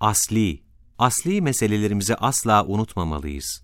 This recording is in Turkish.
Asli, asli meselelerimizi asla unutmamalıyız.